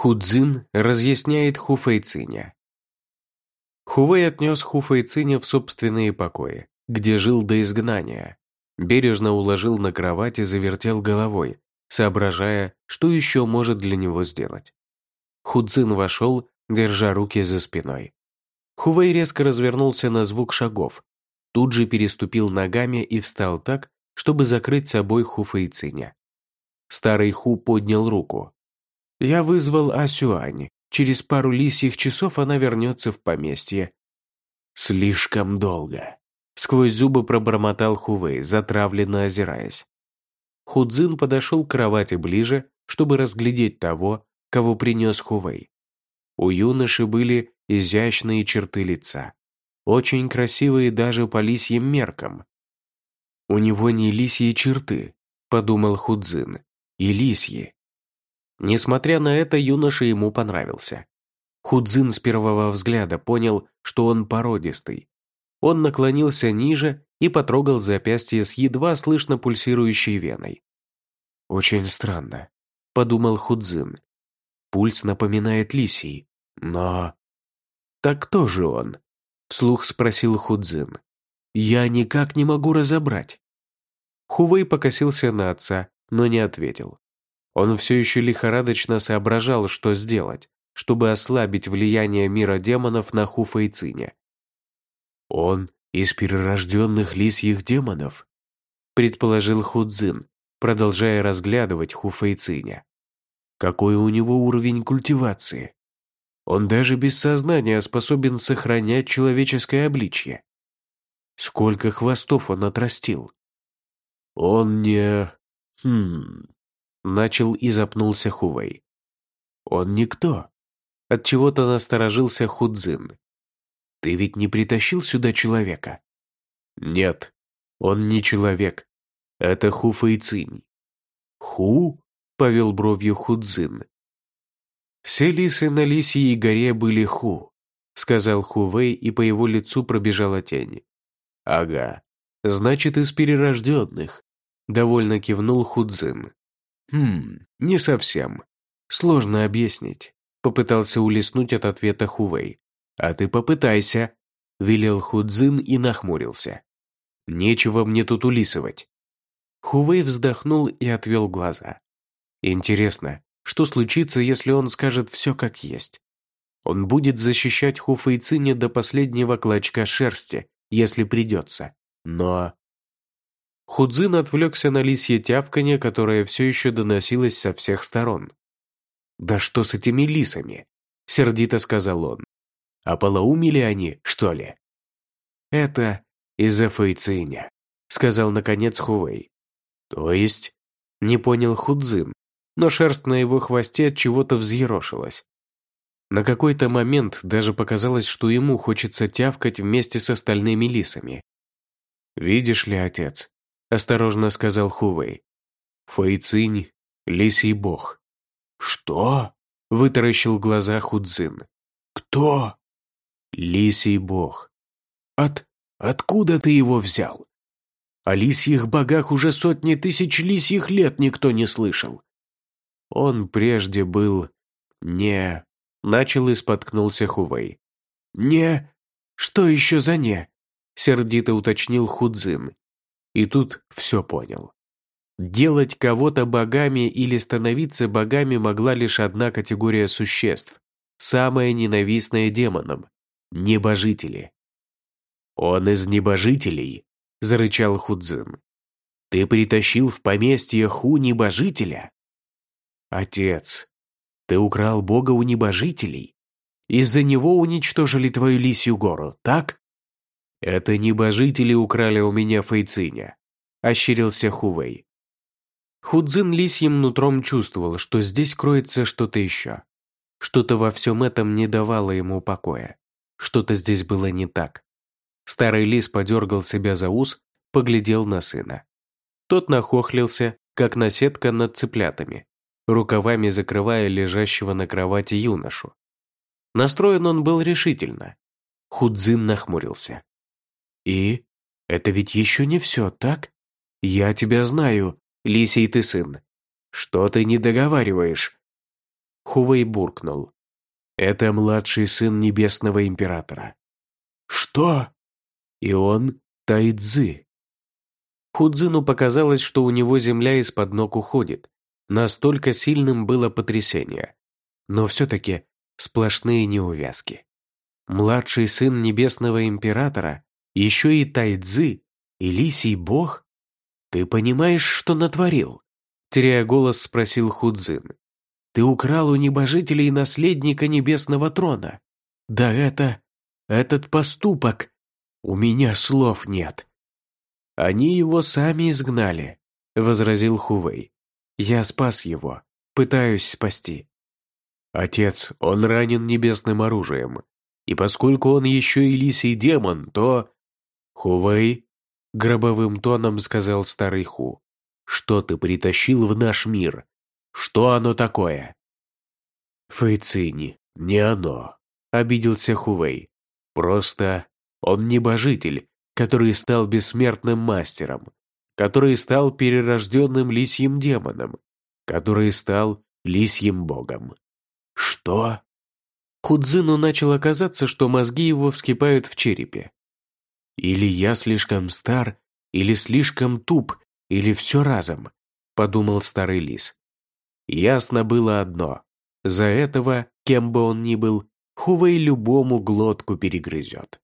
Худзин разъясняет Хуфэйциня. Хувей отнес Хуфэйциня в собственные покои, где жил до изгнания. Бережно уложил на кровать и завертел головой, соображая, что еще может для него сделать. Худзин вошел, держа руки за спиной. Хувей резко развернулся на звук шагов, тут же переступил ногами и встал так, чтобы закрыть собой Хуфэйциня. Старый Ху поднял руку, я вызвал Асюань. Через пару лисьих часов она вернется в поместье. Слишком долго. Сквозь зубы пробормотал Хувей, затравленно озираясь. Худзин подошел к кровати ближе, чтобы разглядеть того, кого принес Хувей. У юноши были изящные черты лица, очень красивые даже по лисьим меркам. «У него не лисьи черты», — подумал Худзин, — «и лисьи, Несмотря на это, юноша ему понравился. Худзин с первого взгляда понял, что он породистый. Он наклонился ниже и потрогал запястье с едва слышно пульсирующей веной. «Очень странно», — подумал Худзин. «Пульс напоминает лисий, но...» «Так кто же он?» — вслух спросил Худзин. «Я никак не могу разобрать». Хувей покосился на отца, но не ответил. Он все еще лихорадочно соображал, что сделать, чтобы ослабить влияние мира демонов на Хуфа и Цине. «Он из перерожденных лисьих демонов», предположил Худзин, продолжая разглядывать Хуфа и Циня. «Какой у него уровень культивации? Он даже без сознания способен сохранять человеческое обличье. Сколько хвостов он отрастил?» «Он не... Хм... Начал и запнулся Хувей. «Он никто». Отчего-то насторожился Худзин. «Ты ведь не притащил сюда человека?» «Нет, он не человек. Это Ху Фэйцинь». «Ху?» — повел бровью Худзин. «Все лисы на Лисьей горе были Ху», — сказал Хувей, и по его лицу пробежала тень. «Ага, значит, из перерожденных», — довольно кивнул Худзин. «Хм, не совсем. Сложно объяснить», — попытался улеснуть от ответа Хувей. «А ты попытайся», — велел Худзин и нахмурился. «Нечего мне тут улисывать». Хувей вздохнул и отвел глаза. «Интересно, что случится, если он скажет все как есть? Он будет защищать Хуфейцине до последнего клочка шерсти, если придется. Но Худзин отвлекся на лисье тявканье, которое все еще доносилось со всех сторон. «Да что с этими лисами?» — сердито сказал он. «А полоумели они, что ли?» «Это из-за Фэйциня», — сказал наконец Хувей. «То есть?» — не понял Худзин, но шерсть на его хвосте от чего-то взъерошилась. На какой-то момент даже показалось, что ему хочется тявкать вместе с остальными лисами. «Видишь ли, отец, – осторожно сказал Хувей. «Фэйцинь – лисий бог». «Что?» – вытаращил глаза Худзин. «Кто?» «Лисий бог». «От... откуда ты его взял?» «О лисьих богах уже сотни тысяч лисьих лет никто не слышал». «Он прежде был... не...» – начал и споткнулся Хувей. «Не... что еще за «не»?» – сердито уточнил Худзин. И тут все понял. Делать кого-то богами или становиться богами могла лишь одна категория существ, самая ненавистная демонам – небожители. «Он из небожителей», – зарычал Худзин. «Ты притащил в поместье Ху небожителя?» «Отец, ты украл бога у небожителей? Из-за него уничтожили твою лисью гору, так?» «Это небожители украли у меня Фейциня», – ощерился Хувей. Худзин лисьим нутром чувствовал, что здесь кроется что-то еще. Что-то во всем этом не давало ему покоя. Что-то здесь было не так. Старый лис подергал себя за ус, поглядел на сына. Тот нахохлился, как наседка над цыплятами, рукавами закрывая лежащего на кровати юношу. Настроен он был решительно. Худзин нахмурился. «И? Это ведь еще не все, так? Я тебя знаю, лисий ты сын. Что ты не договариваешь?» Хувей буркнул. «Это младший сын Небесного Императора». «Что?» «И он Тайцзы». Худзину показалось, что у него земля из-под ног уходит. Настолько сильным было потрясение. Но все-таки сплошные неувязки. Младший сын Небесного Императора, еще и Тайцзы, и Лисий Бог? Ты понимаешь, что натворил? Теряя голос, спросил Худзин. Ты украл у небожителей наследника Небесного Трона. Да это... этот поступок... У меня слов нет. Они его сами изгнали, возразил Хувей. Я спас его, пытаюсь спасти. Отец, он ранен небесным оружием. И поскольку он еще и лисий демон, то... Хувей, гробовым тоном сказал старый Ху, что ты притащил в наш мир? Что оно такое? Фейцини, не оно, обиделся Хувей. Просто он небожитель, который стал бессмертным мастером, который стал перерожденным лисьим демоном, который стал лисьим богом. «Что?» Кудзину начало казаться, что мозги его вскипают в черепе. «Или я слишком стар, или слишком туп, или все разом», — подумал старый лис. Ясно было одно. За этого, кем бы он ни был, Хувей любому глотку перегрызет.